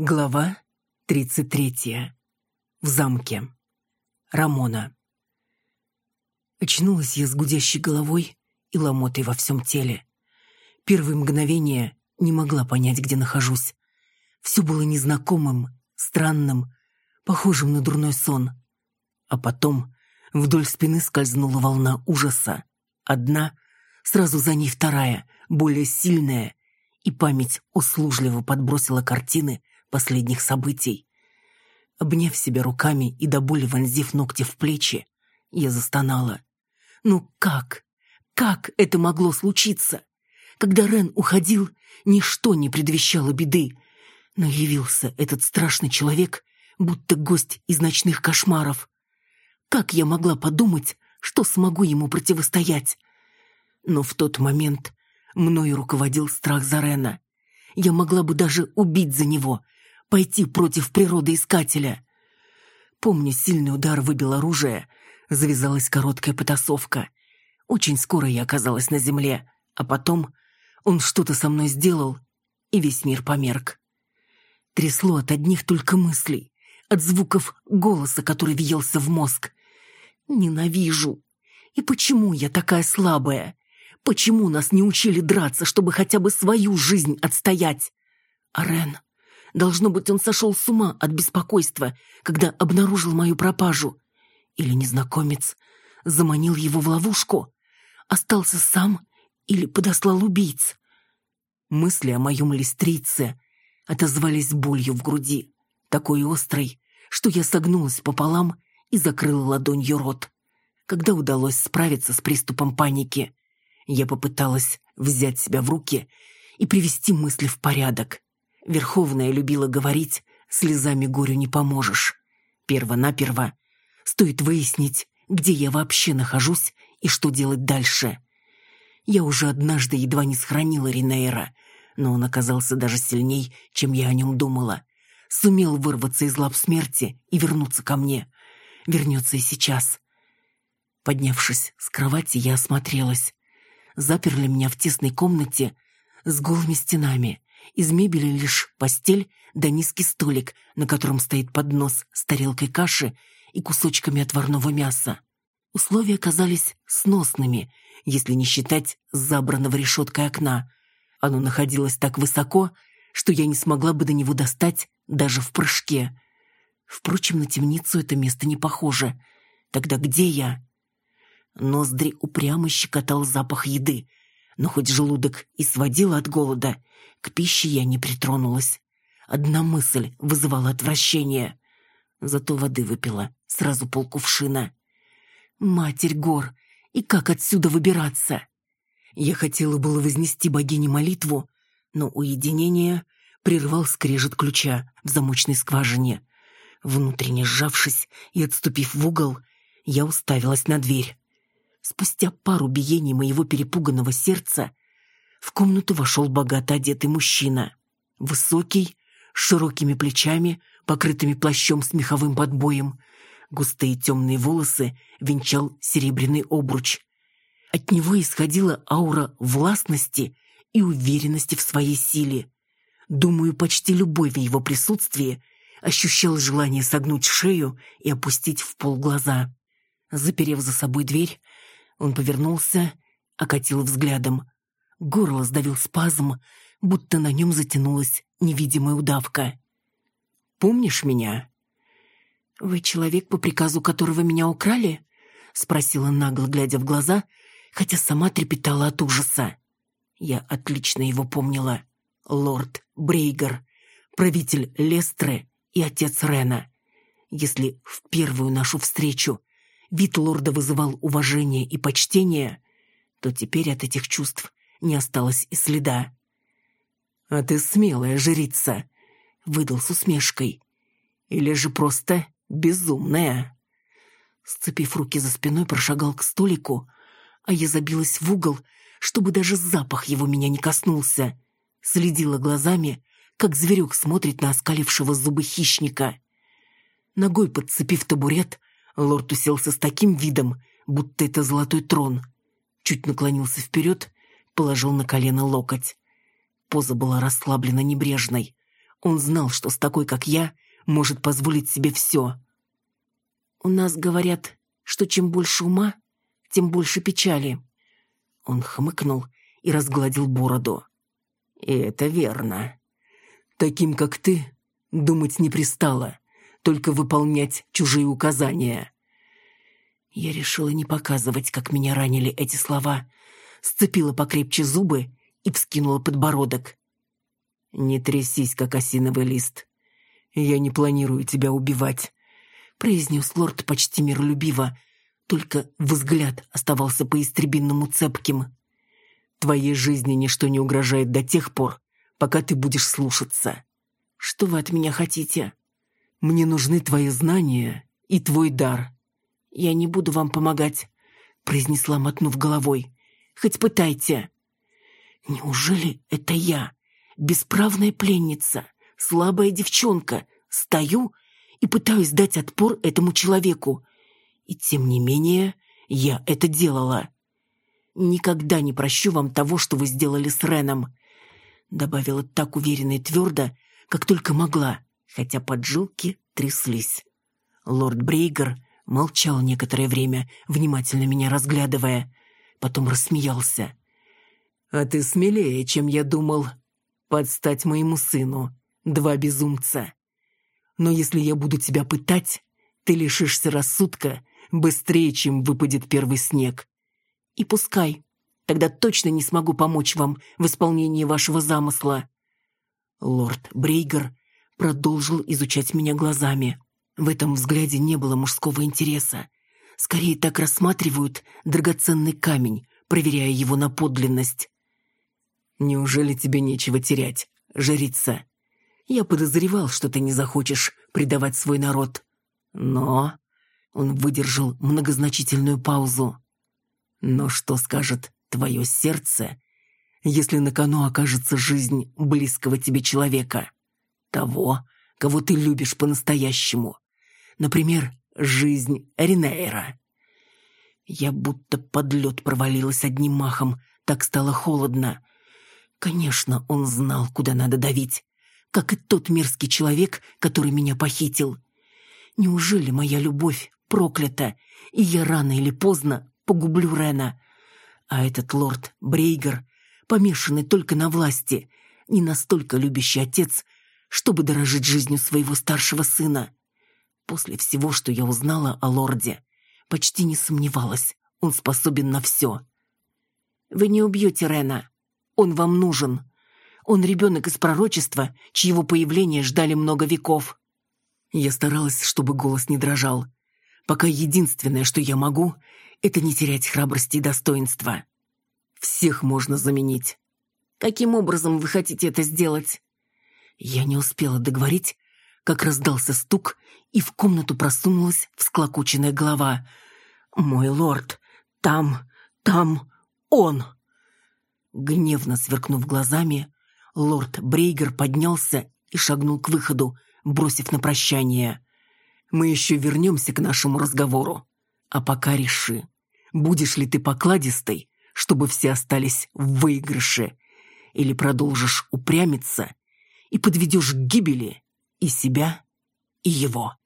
Глава 33. В замке. Рамона. Очнулась я с гудящей головой и ломотой во всем теле. Первые мгновения не могла понять, где нахожусь. Все было незнакомым, странным, похожим на дурной сон. А потом вдоль спины скользнула волна ужаса. Одна, сразу за ней вторая, более сильная, и память услужливо подбросила картины, последних событий. Обняв себя руками и до боли вонзив ногти в плечи, я застонала. Ну как? Как это могло случиться? Когда Рен уходил, ничто не предвещало беды. Но явился этот страшный человек, будто гость из ночных кошмаров. Как я могла подумать, что смогу ему противостоять? Но в тот момент мною руководил страх за Рена. Я могла бы даже убить за него, пойти против природы искателя. Помню, сильный удар выбил оружие, завязалась короткая потасовка. Очень скоро я оказалась на земле, а потом он что-то со мной сделал, и весь мир померк. Трясло от одних только мыслей, от звуков голоса, который въелся в мозг. Ненавижу. И почему я такая слабая? Почему нас не учили драться, чтобы хотя бы свою жизнь отстоять? А Рен... Должно быть, он сошел с ума от беспокойства, когда обнаружил мою пропажу. Или незнакомец заманил его в ловушку, остался сам или подослал убийц. Мысли о моем листрице отозвались болью в груди, такой острой, что я согнулась пополам и закрыла ладонью рот. Когда удалось справиться с приступом паники, я попыталась взять себя в руки и привести мысли в порядок. Верховная любила говорить, слезами горю не поможешь. Перво-наперво стоит выяснить, где я вообще нахожусь и что делать дальше. Я уже однажды едва не сохранила Ринейра, но он оказался даже сильней, чем я о нем думала. Сумел вырваться из лап смерти и вернуться ко мне. Вернется и сейчас. Поднявшись с кровати, я осмотрелась. Заперли меня в тесной комнате с голыми стенами. Из мебели лишь постель да низкий столик, на котором стоит поднос с тарелкой каши и кусочками отварного мяса. Условия казались сносными, если не считать забранного решеткой окна. Оно находилось так высоко, что я не смогла бы до него достать даже в прыжке. Впрочем, на темницу это место не похоже. Тогда где я? Ноздри упрямо щекотал запах еды, но хоть желудок и сводил от голода, к пище я не притронулась. Одна мысль вызывала отвращение. Зато воды выпила, сразу полкувшина. Матерь гор, и как отсюда выбираться? Я хотела было вознести богине молитву, но уединение прервал скрежет ключа в замочной скважине. Внутренне сжавшись и отступив в угол, я уставилась на дверь. Спустя пару биений моего перепуганного сердца в комнату вошел богато одетый мужчина. Высокий, с широкими плечами, покрытыми плащом с меховым подбоем. Густые темные волосы венчал серебряный обруч. От него исходила аура властности и уверенности в своей силе. Думаю, почти любой в его присутствии ощущал желание согнуть шею и опустить в пол глаза. Заперев за собой дверь, он повернулся, окатил взглядом. Горло сдавил спазм, будто на нем затянулась невидимая удавка. «Помнишь меня?» «Вы человек, по приказу которого меня украли?» — спросила нагло, глядя в глаза, хотя сама трепетала от ужаса. Я отлично его помнила. Лорд Брейгер, правитель Лестры и отец Рена. Если в первую нашу встречу вид лорда вызывал уважение и почтение, то теперь от этих чувств не осталось и следа. «А ты смелая жрица», — выдал с усмешкой. «Или же просто безумная». Сцепив руки за спиной, прошагал к столику, а я забилась в угол, чтобы даже запах его меня не коснулся. Следила глазами, как зверек смотрит на оскалившего зубы хищника. Ногой подцепив табурет, лорд уселся с таким видом, будто это золотой трон. Чуть наклонился вперед положил на колено локоть. Поза была расслаблена небрежной. Он знал, что с такой, как я, может позволить себе все. «У нас говорят, что чем больше ума, тем больше печали». Он хмыкнул и разгладил бороду. «И это верно. Таким, как ты, думать не пристало, только выполнять чужие указания». Я решила не показывать, как меня ранили эти слова, сцепила покрепче зубы и вскинула подбородок. «Не трясись, как осиновый лист. Я не планирую тебя убивать», — произнес лорд почти миролюбиво, только взгляд оставался по-истребинному цепким. «Твоей жизни ничто не угрожает до тех пор, пока ты будешь слушаться. Что вы от меня хотите? Мне нужны твои знания и твой дар». «Я не буду вам помогать», — произнесла, мотнув головой. «Хоть пытайте». «Неужели это я, бесправная пленница, слабая девчонка, стою и пытаюсь дать отпор этому человеку? И тем не менее я это делала. Никогда не прощу вам того, что вы сделали с Реном», — добавила так уверенно и твердо, как только могла, хотя поджилки тряслись. Лорд Брейгер молчал некоторое время, внимательно меня разглядывая, потом рассмеялся. «А ты смелее, чем я думал. Подстать моему сыну. Два безумца. Но если я буду тебя пытать, ты лишишься рассудка быстрее, чем выпадет первый снег. И пускай. Тогда точно не смогу помочь вам в исполнении вашего замысла». Лорд Брейгер продолжил изучать меня глазами. В этом взгляде не было мужского интереса. Скорее так рассматривают драгоценный камень, проверяя его на подлинность. «Неужели тебе нечего терять, жрица? Я подозревал, что ты не захочешь предавать свой народ. Но...» Он выдержал многозначительную паузу. «Но что скажет твое сердце, если на кону окажется жизнь близкого тебе человека? Того, кого ты любишь по-настоящему? Например, жизнь Ринейра?» Я будто под лед провалилась одним махом, так стало холодно. Конечно, он знал, куда надо давить, как и тот мерзкий человек, который меня похитил. Неужели моя любовь проклята, и я рано или поздно погублю Рена? А этот лорд Брейгер, помешанный только на власти, не настолько любящий отец, чтобы дорожить жизнью своего старшего сына. После всего, что я узнала о лорде, почти не сомневалась, он способен на все. «Вы не убьете Рена», он вам нужен. Он ребенок из пророчества, чьего появления ждали много веков. Я старалась, чтобы голос не дрожал. Пока единственное, что я могу, это не терять храбрости и достоинства. Всех можно заменить. Каким образом вы хотите это сделать? Я не успела договорить, как раздался стук, и в комнату просунулась всклокоченная голова. «Мой лорд, там, там он!» Гневно сверкнув глазами, лорд Брейгер поднялся и шагнул к выходу, бросив на прощание. «Мы еще вернемся к нашему разговору. А пока реши, будешь ли ты покладистой, чтобы все остались в выигрыше, или продолжишь упрямиться и подведешь к гибели и себя, и его».